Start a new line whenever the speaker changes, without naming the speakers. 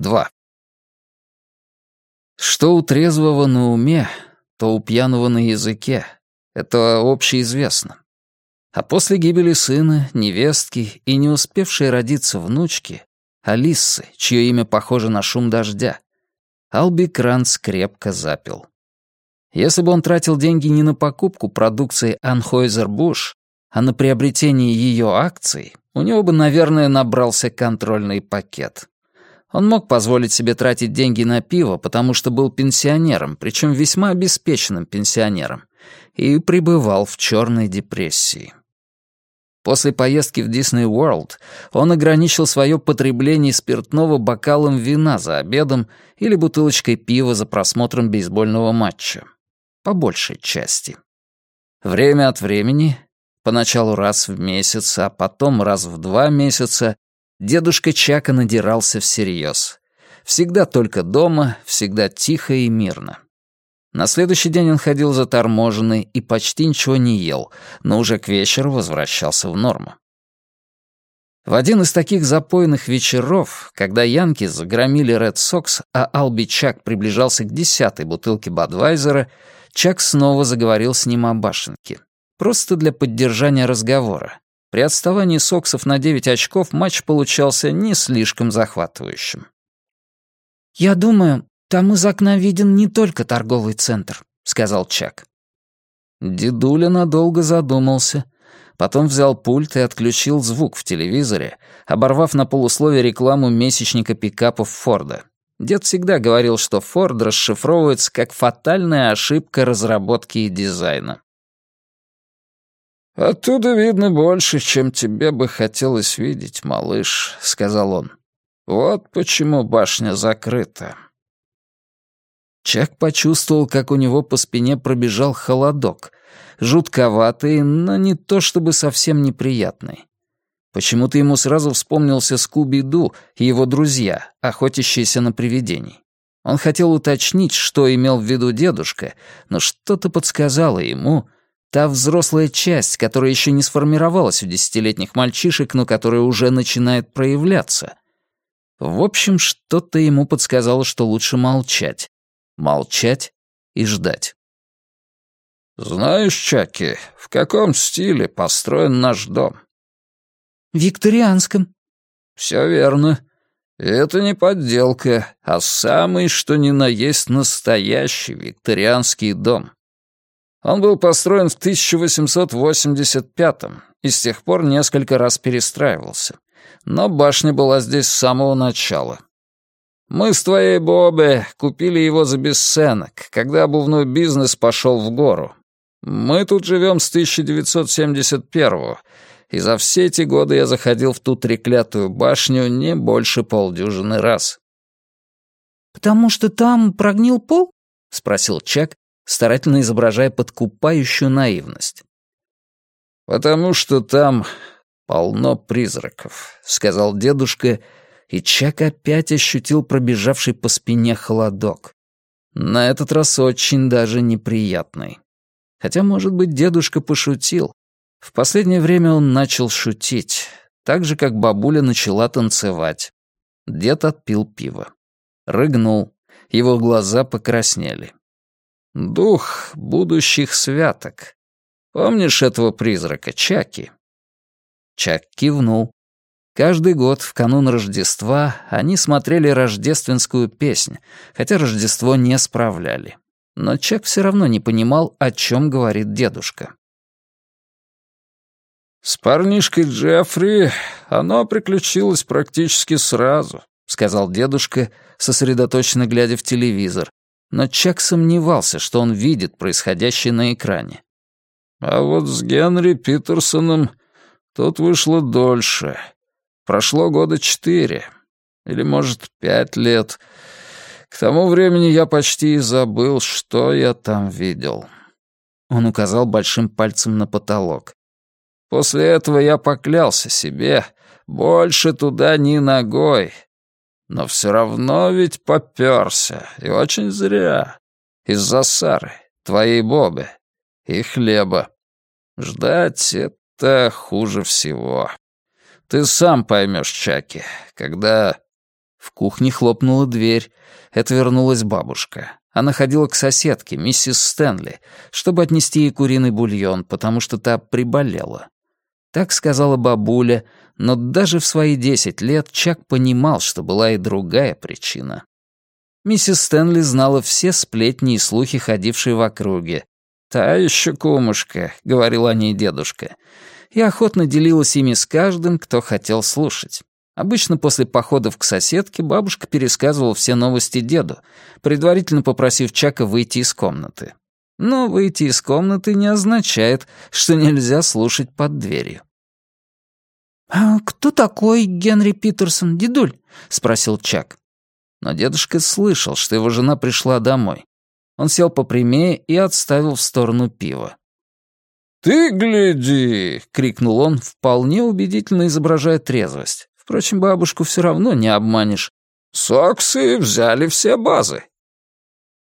2. Что у трезвого на уме, то у пьяного на языке. Это общеизвестно. А после гибели сына, невестки и не успевшей родиться внучки, Алисы, чье имя похоже на шум дождя, Алби Кранц крепко запил. Если бы он тратил деньги не на покупку продукции Anheuser-Busch, а на приобретение ее акций, у него бы, наверное, набрался контрольный пакет. Он мог позволить себе тратить деньги на пиво, потому что был пенсионером, причем весьма обеспеченным пенсионером, и пребывал в черной депрессии. После поездки в Дисней Уорлд он ограничил свое потребление спиртного бокалом вина за обедом или бутылочкой пива за просмотром бейсбольного матча. По большей части. Время от времени, поначалу раз в месяц, а потом раз в два месяца, дедушка Чака надирался всерьез. Всегда только дома, всегда тихо и мирно. На следующий день он ходил заторможенный и почти ничего не ел, но уже к вечеру возвращался в норму. В один из таких запойных вечеров, когда Янки загромили Ред Сокс, а Алби Чак приближался к десятой бутылке Бадвайзера, Чак снова заговорил с ним о башенке. Просто для поддержания разговора. При отставании Соксов на девять очков матч получался не слишком захватывающим.
«Я думаю, «Там из окна виден не только торговый центр», — сказал Чак.
Дедуля надолго задумался. Потом взял пульт и отключил звук в телевизоре, оборвав на полусловие рекламу месячника пикапов Форда. Дед всегда говорил, что Форд расшифровывается как фатальная ошибка разработки и дизайна. «Оттуда видно больше, чем тебе бы хотелось видеть, малыш», — сказал он. «Вот почему башня закрыта». Чак почувствовал, как у него по спине пробежал холодок. Жутковатый, но не то чтобы совсем неприятный. Почему-то ему сразу вспомнился Скуби-Ду и его друзья, охотящиеся на привидений. Он хотел уточнить, что имел в виду дедушка, но что-то подсказало ему, та взрослая часть, которая еще не сформировалась у десятилетних мальчишек, но которая уже начинает проявляться. В общем, что-то ему подсказало, что лучше молчать молчать и ждать. «Знаешь, Чаки, в каком стиле построен наш дом?»
«Викторианском».
«Все верно. Это не подделка, а самый что ни на есть настоящий викторианский дом. Он был построен в 1885-м и с тех пор несколько раз перестраивался. Но башня была здесь с самого начала. Мы с твоей Бобе купили его за бесценок, когда обувной бизнес пошел в гору. Мы тут живем с 1971-го, и за все эти годы я заходил в ту треклятую башню не больше полдюжины раз.
«Потому что там прогнил пол?» — спросил
Чак, старательно изображая подкупающую наивность. «Потому что там полно призраков», — сказал дедушка, — и Чак опять ощутил пробежавший по спине холодок. На этот раз очень даже неприятный. Хотя, может быть, дедушка пошутил. В последнее время он начал шутить, так же, как бабуля начала танцевать. Дед отпил пиво. Рыгнул, его глаза покраснели. «Дух будущих святок. Помнишь этого призрака, Чаки?» Чак кивнул. Каждый год в канун Рождества они смотрели рождественскую песнь, хотя Рождество не справляли. Но Чак все равно не понимал, о чем говорит дедушка. «С парнишкой Джеффри оно приключилось практически сразу», — сказал дедушка, сосредоточенно глядя в телевизор. Но Чак сомневался, что он видит происходящее на экране. «А вот с Генри Питерсоном тут вышло дольше. Прошло года четыре. Или, может, пять лет. К тому времени я почти и забыл, что я там видел. Он указал большим пальцем на потолок. После этого я поклялся себе, больше туда ни ногой. Но все равно ведь попёрся, и очень зря. Из-за Сары, твоей Бобы и хлеба. Ждать — это хуже всего. Ты сам поймешь, Чаки, когда... В кухне хлопнула дверь. Это вернулась бабушка. Она ходила к соседке, миссис Стэнли, чтобы отнести ей куриный бульон, потому что та приболела. Так сказала бабуля, но даже в свои десять лет Чак понимал, что была и другая причина. Миссис Стэнли знала все сплетни и слухи, ходившие в округе. «Та еще кумушка», — говорил о ней дедушка, и охотно делилась ими с каждым, кто хотел слушать. Обычно после походов к соседке бабушка пересказывала все новости деду, предварительно попросив Чака выйти из комнаты. Но выйти из комнаты не означает, что нельзя слушать под дверью.
«А кто такой Генри Питерсон, дедуль?» — спросил Чак.
Но дедушка слышал, что его жена пришла домой. Он сел попрямее и отставил в сторону пива. «Ты гляди!» — крикнул он, вполне убедительно изображая трезвость. Впрочем, бабушку все равно не обманешь. «Соксы взяли все базы.